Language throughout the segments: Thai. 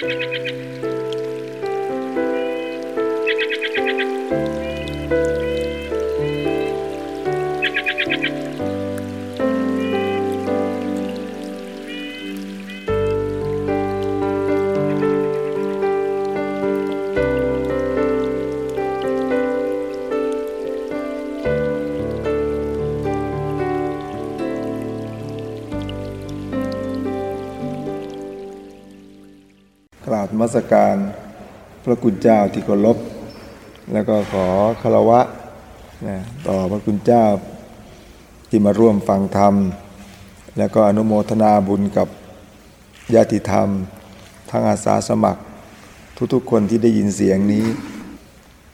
ก มัสการพระคุณเจ้าที่เคารพแล้วก็ขอคารวะนะต่อพระคุณเจ้าที่มาร่วมฟังธรรม แล้วก็อนุโมทนาบุญกับญาติธรรม ทั้งอาสาสมัคร ทุกๆคนที่ได้ยินเสียงนี้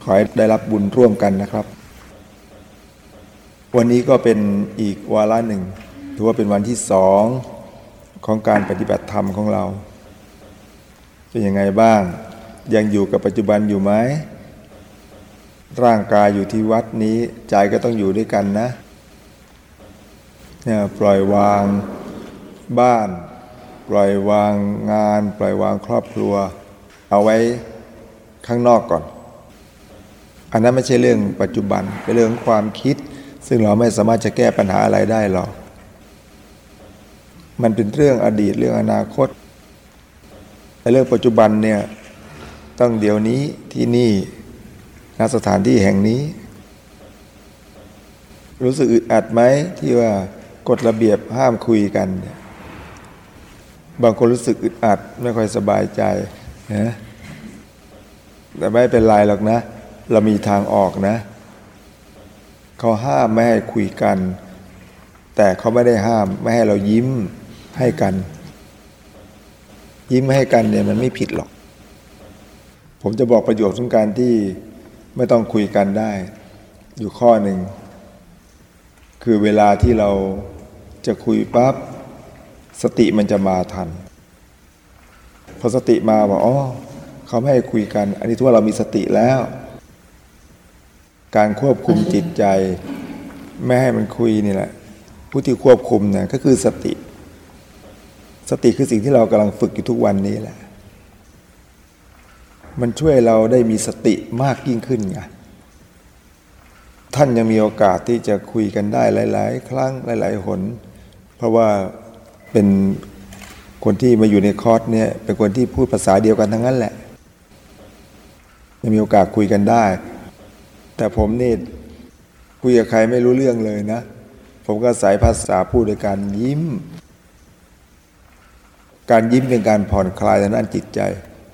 ขอให้ได้รับบุญร่วมกันนะครับ วันนี้ก็เป็นอีกวาระหนึ่ง ถือว่าเป็นวันที่สองของการปฏิบัติธรรมของเรา เป็นยังไงบ้าง ยังอยู่กับปัจจุบันอยู่ไหมร่างกายอยู่ที่วัดนี้ใจก็ต้องอยู่ด้วยกันนะเนี่ยปล่อยวางบ้าน ปล่อยวางงาน ปล่อยวางครอบครัว เอาไว้ข้างนอกก่อน อันนั้นไม่ใช่เรื่องปัจจุบันเป็นเรื่องความคิด ซึ่งเราไม่สามารถจะแก้ปัญหาอะไรได้หรอกมันเป็นเรื่องอดีตเรื่องอนาคต เรื่องปัจจุบันเนี่ยต้องเดี๋ยวนี้ที่นี่ณสถานที่แห่งนี้ รู้สึกอึดอัดไหมที่ว่ากฎระเบียบห้ามคุยกัน บางคนรู้สึกอึดอัดไม่ค่อยสบายใจนะแต่ไม่เป็นไรหรอกนะ เรามีทางออกนะ เขาห้ามไม่ให้คุยกัน แต่เขาไม่ได้ห้ามไม่ให้เรายิ้มให้กัน ยิ้มให้กันเนี่ยมันไม่ผิดหรอก ผมจะบอกประโยชน์ของการที่ไม่ต้องคุยกันได้ อยู่ข้อหนึ่ง คือเวลาที่เราจะคุยปั๊บสติมันจะมาทัน พอสติมาบอกอ๋อเขาไม่ให้คุยกัน อันนี้ถือว่าเรามีสติแล้ว การควบคุมจิตใจ ไม่ให้มันคุยนี่แหละ ผู้ที่ควบคุมเนี่ยก็คือสติ สติคือสิ่งที่เรากำลังฝึกอยู่ทุกวันนี้แหละ มันช่วยเราได้มีสติมากยิ่งขึ้นไงท่านยังมีโอกาสที่จะคุยกันได้หลาย ๆ ครั้งหลาย ๆ หน เพราะว่าเป็นคนที่มาอยู่ในคอร์สเนี่ยเป็นคนที่พูดภาษาเดียวกันทั้งนั้นแหละยังมีโอกาสคุยกันได้ แต่ผมนี่คุยกับใครไม่รู้เรื่องเลยนะ ผมก็สายภาษาพูดโดยการยิ้ม การยิ้มเป็นการผ่อนคลายทางด้านจิตใจ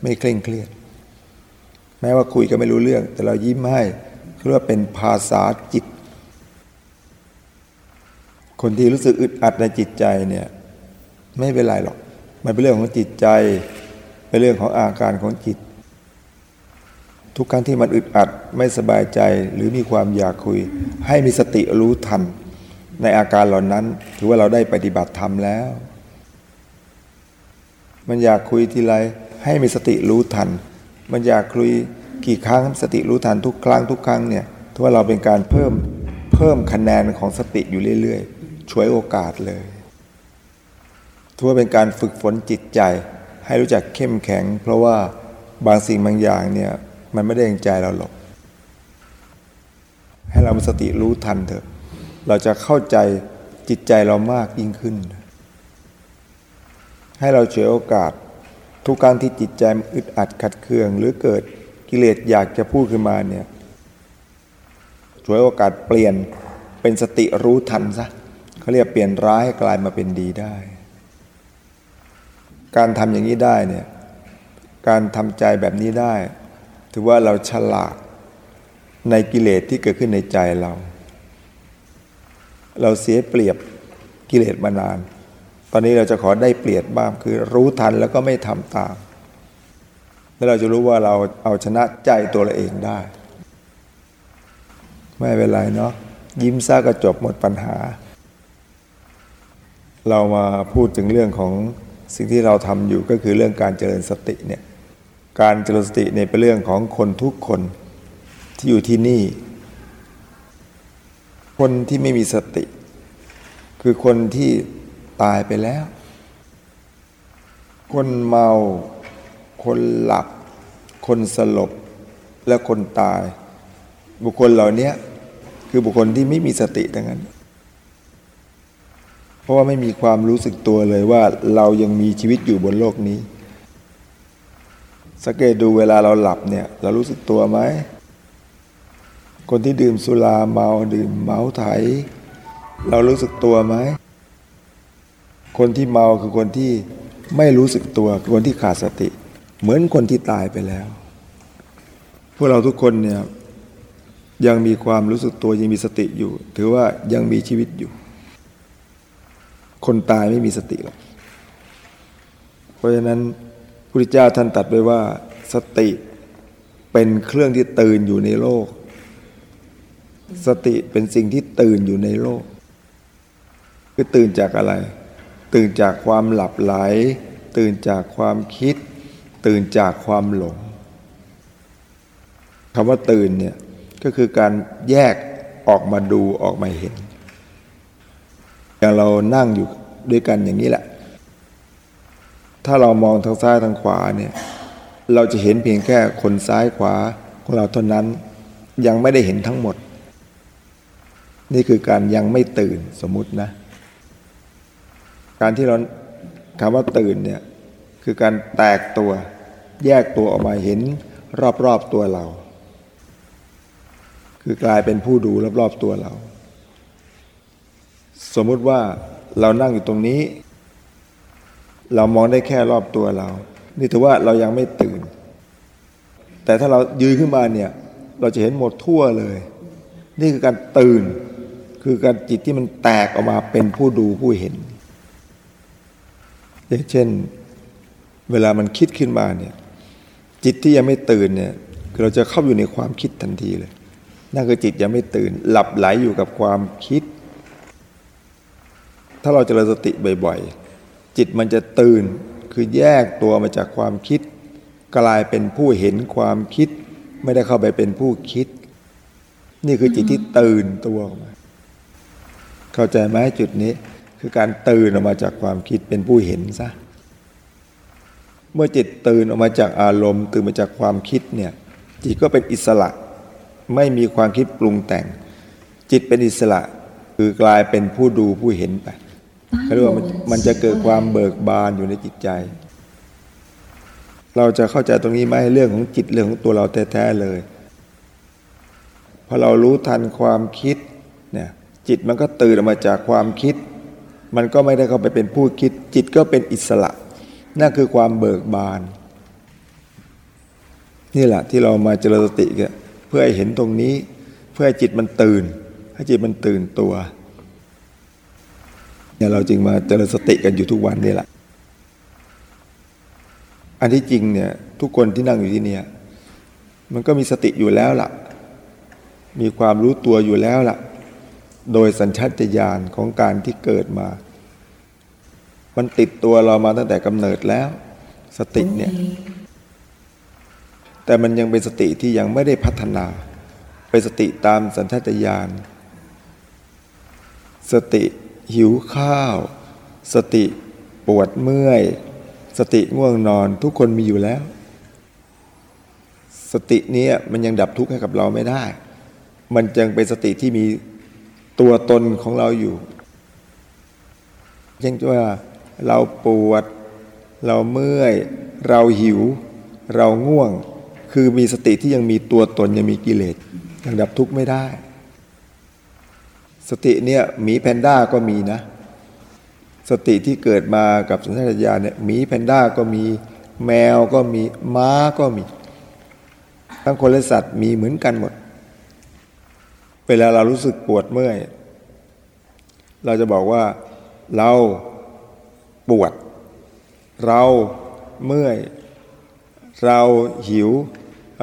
ไม่เคร่งเครียด แม้ว่าคุยก็ไม่รู้เรื่อง แต่เรายิ้มให้เรียกว่าเป็นภาษาจิต คนที่รู้สึกอึดอัดในจิตใจเนี่ยไม่เป็นไรหรอก มันเป็นเรื่องของจิตใจ เป็นเรื่องของอาการของจิต ทุกครั้งที่มันอึดอัดไม่สบายใจหรือมีความอยากคุย ให้มีสติรู้ทัน ในอาการเหล่านั้น ถือว่าเราได้ปฏิบัติธรรมแล้ว มันอยากคุยทีไรให้มีสติรู้ทัน มันอยากคุยกี่ครั้งสติรู้ทันทุกครั้งทุกครั้งเนี่ยถือว่าเราเป็นการเพิ่มเพิ่มคะแนนของสติอยู่เรื่อยๆ ช่วยโอกาสเลยถือว่าเป็นการฝึกฝนจิตใจ ให้รู้จักเข้มแข็ง เพราะว่าบางสิ่งบางอย่างเนี่ยมันไม่ได้ยังใจเราหรอก ให้เรามีสติรู้ทันเถอะ เราจะเข้าใจจิตใจเรามากยิ่งขึ้น ให้เราเฉยโอกาส ทุกครั้งที่จิตใจอึดอัดขัดเคือง หรือเกิดกิเลสอยากจะพูดขึ้นมาเนี่ยฉวยโอกาสเปลี่ยนเป็นสติรู้ทันซะเขาเรียกเปลี่ยนร้ายให้กลายมาเป็นดีได้ การทำอย่างนี้ได้เนี่ยการทำใจแบบนี้ได้ ถือว่าเราฉลาดในกิเลสที่เกิดขึ้นในใจเรา เราเสียเปรียบกิเลสมานาน ตอนนี้เราจะขอได้เปรียบบ้างคือรู้ทันแล้วก็ไม่ทำตาม แล้วเราจะรู้ว่าเราเอาชนะใจตัวเราเองได้ ไม่เป็นไรเนาะยิ้มซะก็จบหมดปัญหา เรามาพูดถึงเรื่องของสิ่งที่เราทำอยู่ก็คือเรื่องการเจริญสติเนี่ยการเจริญสติเนี่ยเป็นเรื่องของคนทุกคนที่อยู่ที่นี่ คนที่ไม่มีสติ คือคนที่ ตายไปแล้ว คนเมา คนหลับ คนสลบ และคนตาย บุคคลเหล่านี้คือบุคคลที่ไม่มีสติทั้งนั้น เพราะว่าไม่มีความรู้สึกตัวเลยว่าเรายังมีชีวิตอยู่บนโลกนี้ สังเกตดูเวลาเราหลับเนี่ย เรารู้สึกตัวไหม คนที่ดื่มสุราเมาดื่มเมาไถ เรารู้สึกตัวไหม คนที่เมาคือคนที่ไม่รู้สึกตัวคือคนที่ขาดสติ เหมือนคนที่ตายไปแล้ว พวกเราทุกคนเนี่ยยังมีความรู้สึกตัวยังมีสติอยู่ ถือว่ายังมีชีวิตอยู่ คนตายไม่มีสติหรอกเพราะฉะนั้นพุทธเจ้าท่านตัดไว้ว่า สติเป็นเครื่องที่ตื่นอยู่ในโลก สติเป็นสิ่งที่ตื่นอยู่ในโลก คือตื่นจากอะไร ตื่นจากความหลับไหล ตื่นจากความคิด ตื่นจากความหลงคำว่าตื่นเนี่ยก็คือการแยกออกมาดูออกมาเห็นอย่างเรานั่งอยู่ด้วยกันอย่างนี้แหละ ถ้าเรามองทางซ้ายทางขวาเนี่ยเราจะเห็นเพียงแค่คนซ้ายขวาของเราเท่านั้นยังไม่ได้เห็นทั้งหมด นี่คือการยังไม่ตื่นสมมตินะ การที่เราคำว่าตื่นเนี่ยคือการแตกตัว แยกตัวออกมาเห็นรอบๆตัวเรา คือกลายเป็นผู้ดูรอบๆตัวเรา สมมุติว่าเรานั่งอยู่ตรงนี้ เรามองได้แค่รอบตัวเรา นี่ถือว่าเรายังไม่ตื่น แต่ถ้าเรายืนขึ้นมาเนี่ยเราจะเห็นหมดทั่วเลย นี่คือการตื่น คือการจิตที่มันแตกออกมาเป็นผู้ดูผู้เห็น อย่างเช่น เวลามันคิดขึ้นมาเนี่ย จิตที่ยังไม่ตื่นเนี่ยเราจะเข้าอยู่ในความคิดทันทีเลย นั่นคือจิตยังไม่ตื่น หลับไหลอยู่กับความคิด ถ้าเราจเจริญสติบ่อย ๆ จิตมันจะตื่นคือแยกตัวมาจากความคิด กลายเป็นผู้เห็นความคิด ไม่ได้เข้าไปเป็นผู้คิด นี่คือจิตที่ตื่นตัวออกมา เข้าใจไหมจุดนี้ คือการตื่นออกมาจากความคิดเป็นผู้เห็นซะเมื่อจิตตื่นออกมาจากอารมณ์ ตื่นมาจากความคิดเนี่ยจิตก็เป็นอิสระ ไม่มีความคิดปรุงแต่ง จิตเป็นอิสระ คือกลายเป็นผู้ดูผู้เห็นไปเขาเรียกว่ามันจะเกิดความเบิกบานอยู่ในจิตใจ เราจะเข้าใจตรงนี้ไหมเรื่องของจิตเรื่องของตัวเราแท้ๆเลยพอเรารู้ทันความคิดเนี่ยจิตมันก็ตื่นออกมาจากความคิด มันก็ไม่ได้เข้าไปเป็นผู้คิด จิตก็เป็นอิสระ นั่นคือความเบิกบาน นี่แหละที่เรามาเจริญสติเพื่อให้เห็นตรงนี้ เพื่อให้จิตมันตื่น ให้จิตมันตื่นตัวเนี่ยเราจึงมาเจริญสติกันอยู่ทุกวันนี่แหละ อันที่จริงเนี่ยทุกคนที่นั่งอยู่ที่นี่มันก็มีสติอยู่แล้วล่ะ มีความรู้ตัวอยู่แล้วล่ะ โดยสัญชาตญาณของการที่เกิดมา มันติดตัวเรามาตั้งแต่กำเนิดแล้ว สติเนี่ย แต่มันยังเป็นสติที่ยังไม่ได้พัฒนา เป็นสติตามสัญชาตญาณ สติหิวข้าว สติปวดเมื่อย สติง่วงนอนทุกคนมีอยู่แล้ว สตินี้มันยังดับทุกข์ให้กับเราไม่ได้ มันจึงเป็นสติที่มี ตัวตนของเราอยู่ เช่นว่าเราปวด เราเมื่อย เราหิว เราง่วง คือมีสติที่ยังมีตัวตนยังมีกิเลสยังดับทุกข์ไม่ได้ สติเนี่ยหมีแพนด้าก็มีนะ สติที่เกิดมากับสัญชาตญาณเนี่ยหมีแพนด้าก็มีแมวก็มีม้าก็มี ทั้งคนและสัตว์มีเหมือนกันหมด เวลาเรารู้สึกปวดเมื่อย เราจะบอกว่าเราปวด เราเมื่อย เราหิว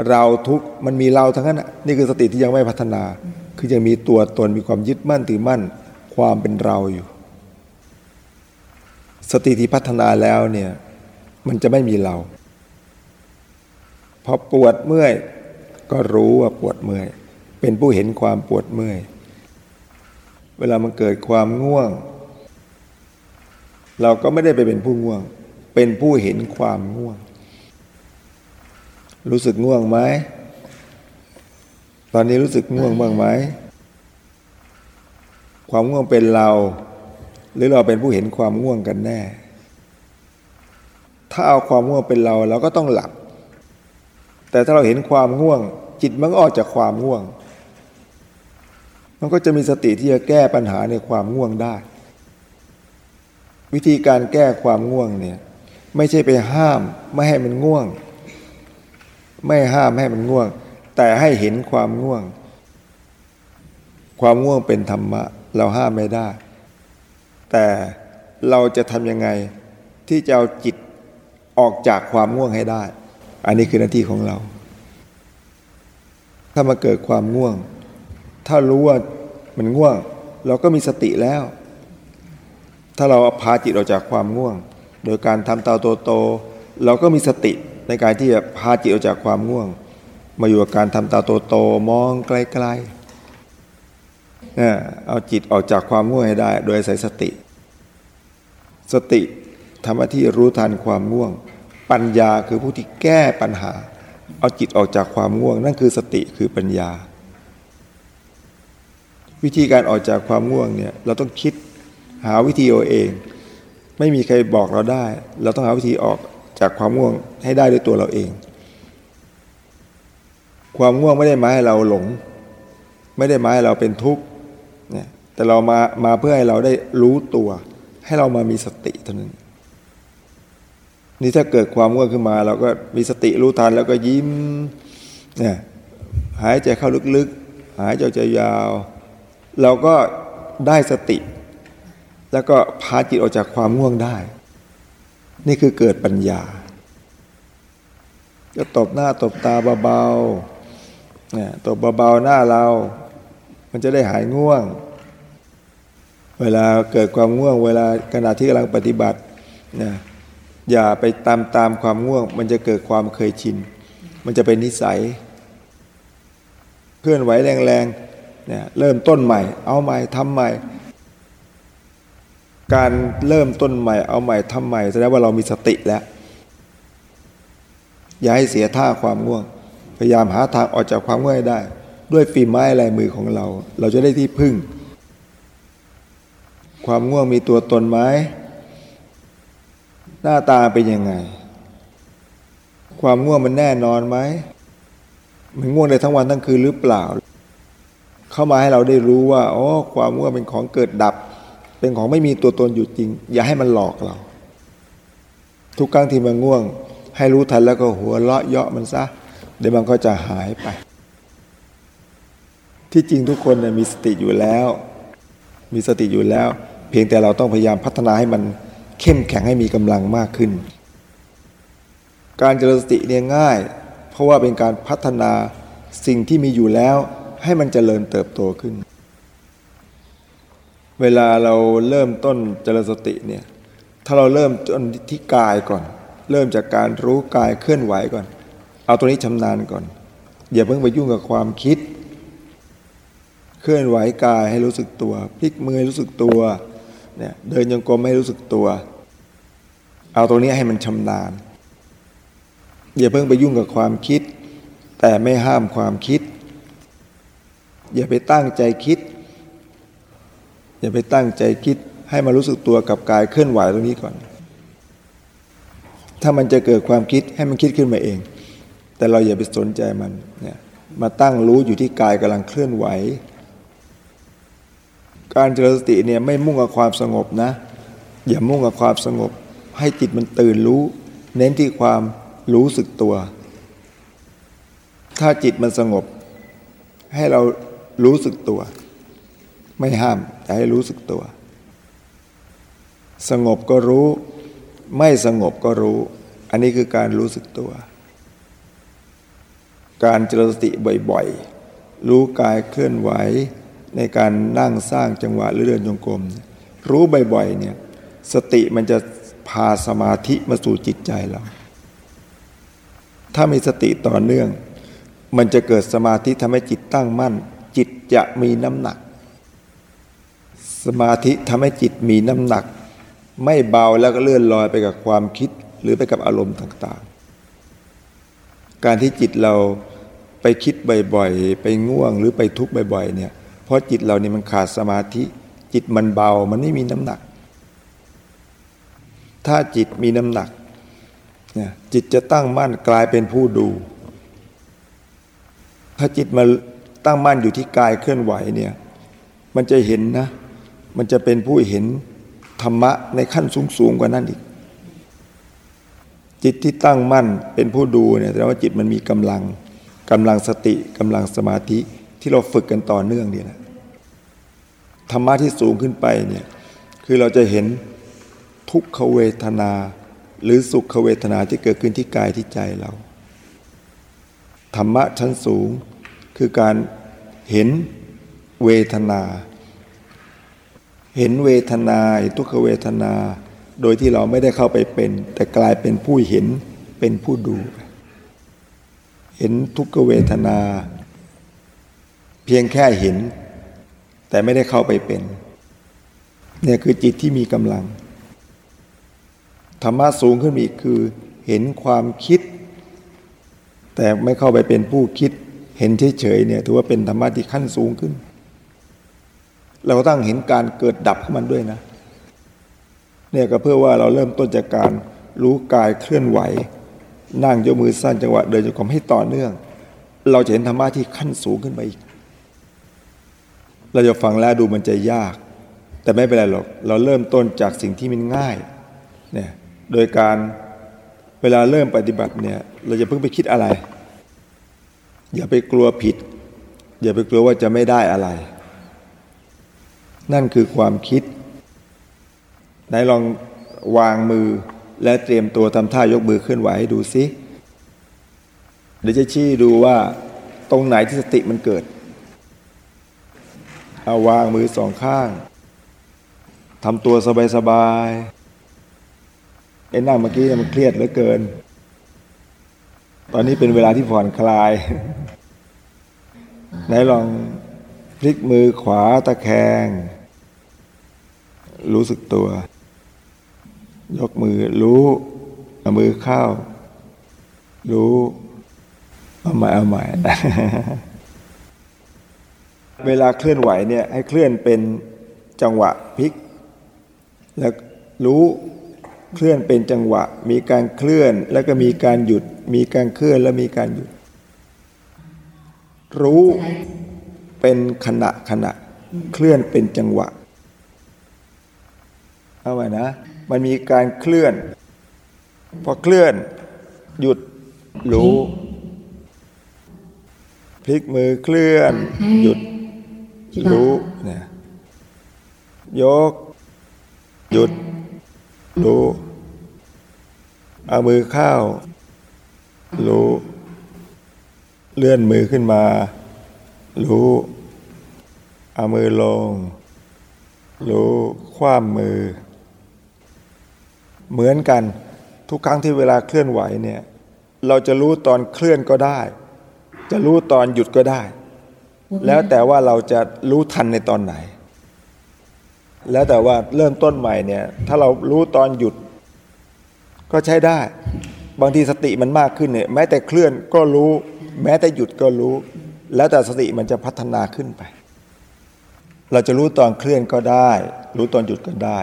เราทุกมันมีเราทั้งนั้นนี่คือสติที่ยังไม่พัฒนา คือยังมีตัวตนมีความยึดมั่นถือมั่นความเป็นเราอยู่ สติที่พัฒนาแล้วเนี่ยมันจะไม่มีเราพอปวดเมื่อย ก็รู้ว่าปวดเมื่อย เป็นผู้เห็นความปวดเมื่อย เวลามันเกิดความง่วง เราก็ไม่ได้ไปเป็นผู้ง่วง เป็นผู้เห็นความง่วง รู้สึกง่วงไหม ตอนนี้รู้สึกง่วงบ้างไหม ความง่วงเป็นเรา หรือเราเป็นผู้เห็นความง่วงกันแน่ ถ้าเอาความง่วงเป็นเราเราก็ต้องหลับ แต่ถ้าเราเห็นความง่วงจิตมันก็ออกจากความง่วง มันก็จะมีสติที่จะแก้ปัญหาในความง่วงได้ วิธีการแก้ความง่วงเนี่ยไม่ใช่ไปห้ามไม่ให้มันง่วง ไม่ห้ามให้มันง่วง แต่ให้เห็นความง่วง ความง่วงเป็นธรรมะ เราห้ามไม่ได้ แต่เราจะทำยังไงที่จะเอาจิตออกจากความง่วงให้ได้ อันนี้คือหน้าที่ของเรา ถ้ามาเกิดความง่วง ถ้ารู้ว่ามันง่วง เราก็มีสติแล้ว ถ้าเราพาจิตออกจากความง่วง โดยการทำตาโตโตเราก็มีสติในการที่จะพาจิตออกจากความง่วง มาอยู่กับการทำตาโตโตมองไกลๆเอาจิตออกจากความง่วงให้ได้ โดยใส่สติ สติทำหน้าที่รู้ทันความง่วง ปัญญาคือผู้ที่แก้ปัญหา เอาจิตออกจากความง่วง นั่นคือสติคือปัญญา วิธีการออกจากความง่วงเนี่ยเราต้องคิดหาวิธีเอาเอง ไม่มีใครบอกเราได้ เราต้องหาวิธีออกจากความง่วงให้ได้ด้วยตัวเราเอง ความง่วงไม่ได้หมายให้เราหลง ไม่ได้หมายให้เราเป็นทุกข์เนี่ยแต่เรามามาเพื่อให้เราได้รู้ตัว ให้เรามามีสติเท่านั้นนี่ถ้าเกิดความง่วงขึ้นมา เราก็มีสติรู้ทันแล้วก็ยิ้มเนี่ยหายใจเข้าลึกๆ หายใจใจยาว เราก็ได้สติ แล้วก็พาจิตออกจากความง่วงได้ นี่คือเกิดปัญญาก็ตบหน้าตบตาเบาๆเนี่ยตบเบาๆหน้าเรา มันจะได้หายง่วง เวลาเกิดความง่วง เวลาขณะที่กำลังปฏิบัติอย่าไปตามตามความง่วง มันจะเกิดความเคยชิน มันจะเป็นนิสัย เคลื่อนไหวแรง เนี่ยเริ่มต้นใหม่ เอาใหม่ทำใหม่ การเริ่มต้นใหม่ เอาใหม่ทำใหม่แสดงว่าเรามีสติแล้ว อย่าให้เสียท่าความง่วง พยายามหาทางออกจากความง่วงได้ ด้วยฝีไม้ลายมือของเรา เราจะได้ที่พึ่ง ความง่วงมีตัวตนไหมหน้าตาเป็นยังไง ความง่วงมันแน่นอนไหมมันง่วงได้ทั้งวันทั้งคืนหรือเปล่า เข้ามาให้เราได้รู้ว่าอ๋อความง่วงเป็นของเกิดดับ เป็นของไม่มีตัวตนอยู่จริง อย่าให้มันหลอกเรา ทุกครั้งที่มันง่วง ให้รู้ทันแล้วก็หัวเราะเยาะมันซะเดี๋ยวมันก็จะหายไป ที่จริงทุกคนมีสติอยู่แล้ว มีสติอยู่แล้ว เพียงแต่เราต้องพยายามพัฒนาให้มันเข้มแข็งให้มีกำลังมากขึ้น การเจริญสติเนี่ยง่าย เพราะว่าเป็นการพัฒนาสิ่งที่มีอยู่แล้ว ให้มันเจริญเติบโตขึ้น เวลาเราเริ่มต้นเจริญสติเนี่ยถ้าเราเริ่มต้นที่กายก่อน เริ่มจากการรู้กายเคลื่อนไหวก่อน เอาตัวนี้ชำนาญก่อน อย่าเพิ่งไปยุ่งกับความคิด เคลื่อนไหวกายให้รู้สึกตัว พลิกมือรู้สึกตัวเนี่ยเดินยังกรมให้รู้สึกตัว เอาตรงนี้ให้มันชำนาญอย่าเพิ่งไปยุ่งกับความคิด แต่ไม่ห้ามความคิด อย่าไปตั้งใจคิด อย่าไปตั้งใจคิดให้มารู้สึกตัวกับกายเคลื่อนไหวตรงนี้ก่อน ถ้ามันจะเกิดความคิดให้มันคิดขึ้นมาเอง แต่เราอย่าไปสนใจมันเนี่ยมาตั้งรู้อยู่ที่กายกำลังเคลื่อนไหว การเจริญสติเนี่ยไม่มุ่งกับความสงบนะ อย่ามุ่งกับความสงบ ให้จิตมันตื่นรู้ เน้นที่ความรู้สึกตัว ถ้าจิตมันสงบ ให้เรา รู้สึกตัว ไม่ห้ามแต่ให้รู้สึกตัว สงบก็รู้ ไม่สงบก็รู้ อันนี้คือการรู้สึกตัว การเจริญสติบ่อยๆ รู้กายเคลื่อนไหวในการนั่งสร้างจังหวะหรือเดินจงกรมรู้บ่อยๆเนี่ยสติมันจะพาสมาธิมาสู่จิตใจเรา ถ้ามีสติต่อเนื่อง มันจะเกิดสมาธิทำให้จิตตั้งมั่น จิตจะมีน้ำหนัก สมาธิทำให้จิตมีน้ำหนัก ไม่เบาแล้วก็เลื่อนลอยไปกับความคิดหรือไปกับอารมณ์ต่างๆ การที่จิตเราไปคิดบ่อยๆ ไปง่วงหรือไปทุกข์บ่อยๆเนี่ยเพราะจิตเรานี่มันขาดสมาธิ จิตมันเบามันไม่มีน้ำหนัก ถ้าจิตมีน้ำหนักเนี่ยจิตจะตั้งมั่นกลายเป็นผู้ดู ถ้าจิตมา ตั้งมั่นอยู่ที่กายเคลื่อนไหวเนี่ยมันจะเห็นนะ มันจะเป็นผู้เห็นธรรมะในขั้นสูงๆกว่านั้นอีก จิตที่ตั้งมั่นเป็นผู้ดูเนี่ยแสดงว่าจิตมันมีกำลังกำลังสติกำลังสมาธิที่เราฝึกกันต่อเนื่องเนี่ยนะธรรมะที่สูงขึ้นไปเนี่ยคือเราจะเห็นทุกขเวทนา หรือสุขเวทนาที่เกิดขึ้นที่กายที่ใจเรา ธรรมะชั้นสูงคือการ เห็นเวทนา เห็นเวทนาทุกขเวทนา โดยที่เราไม่ได้เข้าไปเป็น แต่กลายเป็นผู้เห็นเป็นผู้ดู เห็นทุกขเวทนา เพียงแค่เห็น แต่ไม่ได้เข้าไปเป็นเนี่ยคือจิตที่มีกำลัง ธรรมะสูงขึ้นอีกคือ เห็นความคิด แต่ไม่เข้าไปเป็นผู้คิด เห็นเฉยๆเนี่ยถือว่าเป็นธรรมะที่ขั้นสูงขึ้น เราก็ต้องเห็นการเกิดดับของมันด้วยนะเนี่ยก็เพื่อว่าเราเริ่มต้นจากการรู้กายเคลื่อนไหว นั่งยกมือสั้นจังหวะเดินจงกรมให้ต่อเนื่อง เราจะเห็นธรรมะที่ขั้นสูงขึ้นไปอีก เราจะฟังแล้วดูมันจะยาก แต่ไม่เป็นไรหรอกเราเริ่มต้นจากสิ่งที่มันง่ายเนี่ยโดยการเวลาเริ่มปฏิบัติเนี่ยเราจะเพิ่งไปคิดอะไร อย่าไปกลัวผิด อย่าไปกลัวว่าจะไม่ได้อะไร นั่นคือความคิดไหนลองวางมือและเตรียมตัวทำท่ายกมือเคลื่อนไหวให้ดูซิเดี๋ยวจะชี้ดูว่าตรงไหนที่สติมันเกิด เอาวางมือสองข้างทำตัวสบายๆไอ้นั่งเมื่อกี้มันเครียดเหลือเกิน ตอนนี้เป็นเวลาที่ผ่อนคลาย ไหนลองพลิกมือขวาตะแคง รู้สึกตัว ยกมือรู้เอามือเข้า รู้เอาใหม่เอาใหม่เวลาเคลื่อนไหวเนี่ยให้เคลื่อนเป็นจังหวะพลิก แล้วรู้เคลื่อนเป็นจังหวะ มีการเคลื่อนแล้วก็มีการหยุด มีการเคลื่อนแล้วมีการหยุด รู้เป็นขณะขณะ เคลื่อนเป็นจังหวะ เอาไว้นะ มันมีการเคลื่อน พอเคลื่อน หยุดรู้พลิกมือเคลื่อน หยุด รู้เนี่ยยก หยุด รู้ เอามือเข้า รู้ เลื่อนมือขึ้นมา รู้เอามือลง รู้คว้ามมือ เหมือนกันทุกครั้งที่เวลาเคลื่อนไหวเนี่ยเราจะรู้ตอนเคลื่อนก็ได้ จะรู้ตอนหยุดก็ได้ แล้วแต่ว่าเราจะรู้ทันในตอนไหน แล้วแต่ว่าเริ่มต้นใหม่เนี่ย ถ้าเรารู้ตอนหยุดก็ใช้ได้ บางทีสติมันมากขึ้นเนี่ยแม้แต่เคลื่อนก็รู้ แม้แต่หยุดก็รู้ แล้วแต่สติมันจะพัฒนาขึ้นไป เราจะรู้ตอนเคลื่อนก็ได้ รู้ตอนหยุดก็ได้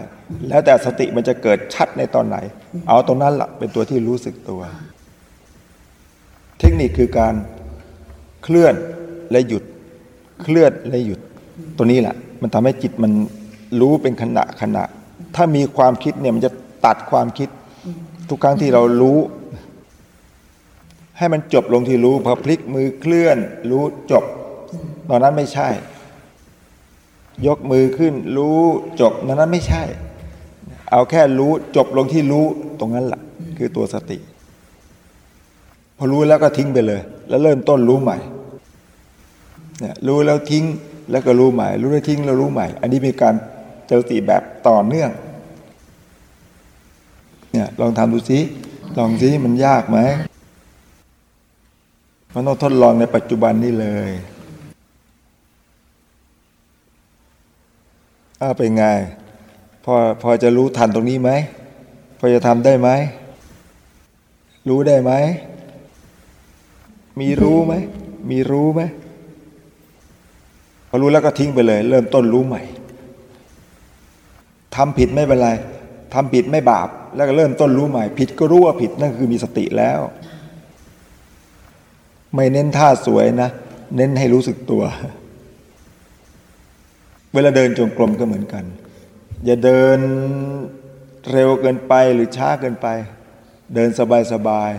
แล้วแต่สติมันจะเกิดชัดในตอนไหน เอาตรงนั้นละเป็นตัวที่รู้สึกตัว เทคนิคคือการเคลื่อนและหยุด เคลื่อนและหยุด ตัวนี้แหละมันทำให้จิตมันรู้เป็นขณะขณะ ถ้ามีความคิดเนี่ยมันจะตัดความคิดทุกครั้งที่เรารู้ ให้มันจบลงที่รู้พอพลิกมือเคลื่อน รู้จบ ตอนนั้นไม่ใช่ ยกมือขึ้น รู้จบตอนนั้นไม่ใช่ เอาแค่รู้จบลงที่รู้ตรงนั้นแหละคือตัวสติ พอรู้แล้วก็ทิ้งไปเลย แล้วเริ่มต้นรู้ใหม่เนี่ยรู้แล้วทิ้งแล้วก็รู้ใหม่ รู้แล้วทิ้งแล้วรู้ใหม่ อันนี้เป็นการเจริญสติแบบต่อเนื่องเนี่ยลองทำดูสิลองสิมันยากไหม มันต้องทดลองในปัจจุบันนี้เลยอ้าเป็นไงพอพอจะรู้ทันตรงนี้ไหมพอจะทำได้ไหมรู้ได้ไหมมีรู้ไหมมีรู้ไหมพอรู้แล้วก็ทิ้งไปเลย เริ่มต้นรู้ใหม่ทำผิดไม่เป็นไรทำผิดไม่บาป แล้วก็เริ่มต้นรู้ใหม่ ผิดก็รู้ว่าผิดนั่นคือมีสติแล้ว ไม่เน้นท่าสวยนะ เน้นให้รู้สึกตัว เวลาเดินจงกรมก็เหมือนกัน อย่าเดินเร็วเกินไปหรือช้าเกินไป เดินสบายสบาย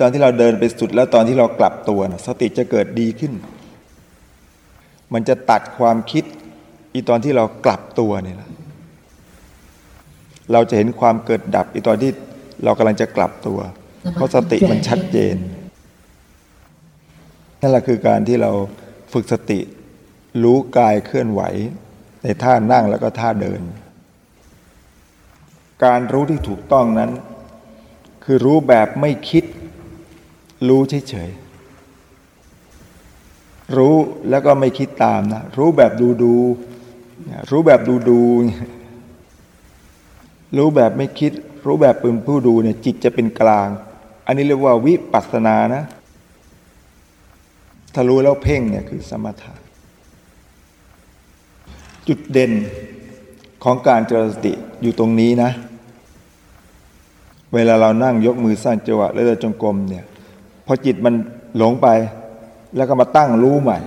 ตอนที่เราเดินไปสุดแล้วตอนที่เรากลับตัวนะสติจะเกิดดีขึ้น มันจะตัดความคิดอีตอนที่เรากลับตัวนี่แหละเราจะเห็นความเกิดดับอีตอนที่เรากำลังจะกลับตัว เพราะสติมันชัดเจน นั่นแหละคือการที่เราฝึกสติ รู้กายเคลื่อนไหว ในท่านั่งแล้วก็ท่าเดิน การรู้ที่ถูกต้องนั้น คือรู้แบบไม่คิด รู้เฉยๆรู้แล้วก็ไม่คิดตามนะ รู้แบบดูดูรู้แบบดูดูรู้แบบไม่คิด รู้แบบเป็นผู้ดูเนี่ยจิตจะเป็นกลาง อันนี้เรียกว่าวิปัสสนานะ ถ้ารู้แล้วเพ่งเนี่ยคือสมถะจุดเด่นของการเจริญสติอยู่ตรงนี้นะ เวลาเรานั่งยกมือสร้างจังหวะแล้วเดินจงกรมเนี่ยพอจิตมันหลงไป แล้วก็มาตั้งรู้ใหม่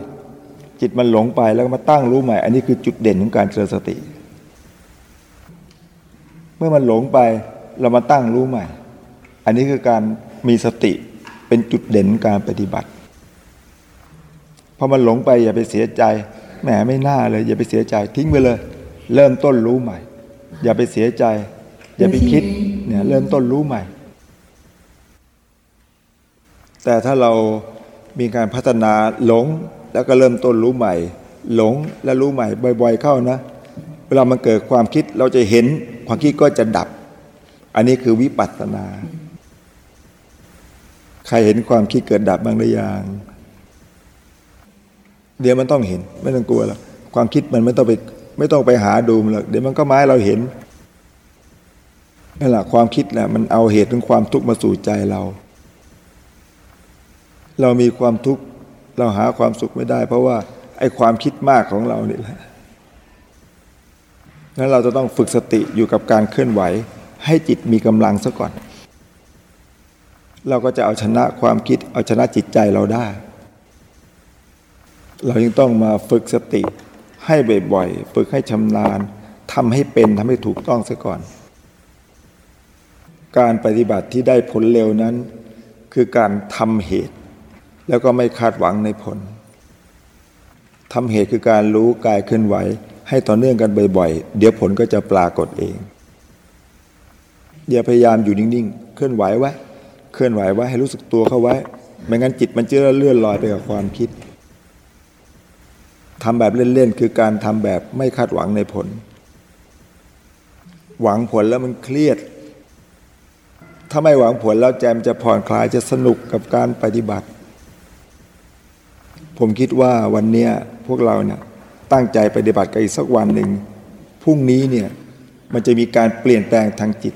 จิตมันหลงไปแล้วก็มาตั้งรู้ใหม่ อันนี้คือจุดเด่นของการเจริญสติ เมื่อมันหลงไปเรามาตั้งรู้ใหม่ อันนี้คือการ มีสติเป็นจุดเด่นการปฏิบัติพอมันหลงไปอย่าไปเสียใจแหมไม่น่าเลย อย่าไปเสียใจทิ้งไปเลย เริ่มต้นรู้ใหม่ อย่าไปเสียใจ อย่าไปคิดเนี่ยเริ่มต้นรู้ใหม่ แต่ถ้าเรามีการพัฒนาหลงแล้วก็เริ่มต้นรู้ใหม่ หลงและรู้ใหม่บ่อย ๆ เข้านะ เวลามันเกิดความคิดเราจะเห็นความคิดก็จะดับ อันนี้คือวิปัสสนา ครเห็นความคิดเกิดดับบ้างหรือยัง เดี๋ยวมันต้องเห็น ไม่ต้องกลัวหรอกความคิดมันไม่ต้องไปไม่ต้องไปหาดูมันหรอกเดี๋ยวมันก็มาให้เราเห็นนั่นแหละความคิดแหละมันเอาเหตุของความทุกข์มาสู่ใจเรา เรามีความทุกข์เราหาความสุขไม่ได้ เพราะว่าไอ้ความคิดมากของเรานี่แหละงั้นเราจะต้องฝึกสติอยู่กับการเคลื่อนไหว ให้จิตมีกำลังซะก่อน เราก็จะเอาชนะความคิด เอาชนะจิตใจเราได้ เรายังต้องมาฝึกสติให้บ่อยๆ ฝึกให้ชำนาญทำให้เป็นทำให้ถูกต้องซะก่อน การปฏิบัติที่ได้ผลเร็วนั้น คือการทำเหตุ แล้วก็ไม่คาดหวังในผลทำเหตุคือการรู้กายเคลื่อนไหว ให้ต่อเนื่องกันบ่อยๆ เดี๋ยวผลก็จะปรากฏเองอย่าพยายามอยู่นิ่งๆ เคลื่อนไหวไว้ เคลื่อนไหวไว้ให้รู้สึกตัวเข้าไว้ ไม่งั้นจิตมันจะเลื่อนลอยไปกับความคิดทำแบบเล่นๆคือการทำแบบไม่คาดหวังในผล หวังผลแล้วมันเครียด ถ้าไม่หวังผลแล้วแจมจะผ่อนคลายจะสนุกกับการปฏิบัติ ผมคิดว่าวันนี้พวกเราเนี่ยตั้งใจปฏิบัติกันอีกสักวันหนึ่งพรุ่งนี้เนี่ยมันจะมีการเปลี่ยนแปลงทางจิต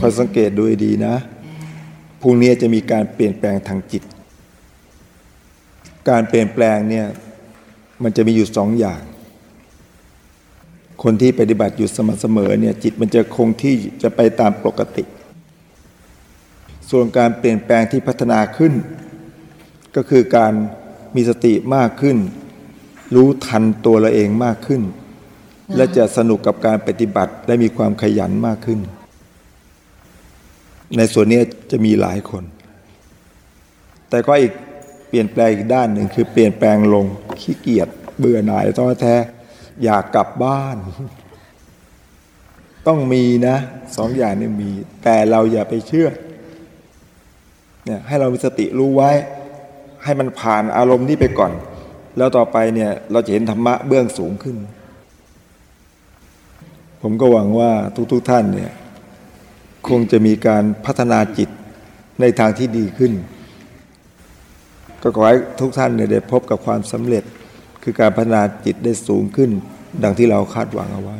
คอยสังเกตดูดีนะพรุ่งนี้จะมีการเปลี่ยนแปลงทางจิต การเปลี่ยนแปลงเนี่ยมันจะมีอยู่สองอย่าง คนที่ปฏิบัติอยู่สม่ำเสมอเนี่ยจิตมันจะคงที่จะไปตามปกติ ส่วนการเปลี่ยนแปลงที่พัฒนาขึ้น ก็คือการมีสติมากขึ้น รู้ทันตัวเราเองมากขึ้น และจะสนุกกับการปฏิบัติและมีความขยันมากขึ้น ในส่วนนี้จะมีหลายคน แต่ก็อีกเปลี่ยนแปลงอีกด้านหนึ่งคือเปลี่ยนแปลงลงขี้เกียจเบื่อหน่ายท้อแท้ อยากกลับบ้าน ต้องมีนะสองอย่างนี้มี แต่เราอย่าไปเชื่อเนี่ยให้เรามีสติรู้ไว้ ให้มันผ่านอารมณ์นี้ไปก่อน แล้วต่อไปเนี่ยเราจะเห็นธรรมะเบื้องสูงขึ้น ผมก็หวังว่าทุกๆทท่านเนี่ย คงจะมีการพัฒนาจิตในทางที่ดีขึ้น ก็ขอให้ทุกท่านเนี่ยได้พบกับความสำเร็จคือการพัฒนาจิตได้สูงขึ้น ดังที่เราคาดหวังเอาไว้